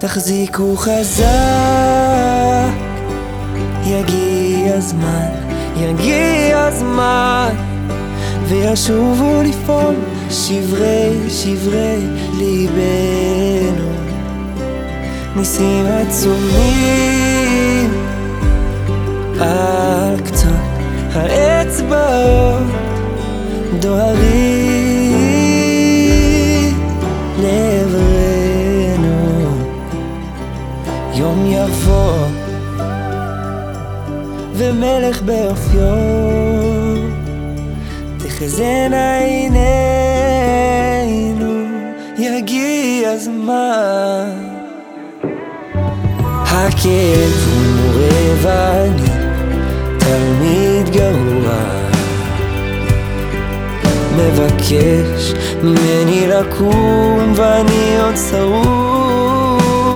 תחזיקו חזק, יגיע הזמן, יגיע הזמן, וישובו לפעול שברי שברי ליבנו. ניסים עצומים. על קצות האצבעות דוהרים יום יבוא ומלך באופיו. תחזינה עינינו יגיע הזמן. הכאב הוא מורה ואני תלמיד גרוע מבקש ממני לקום ואני עוד שרוד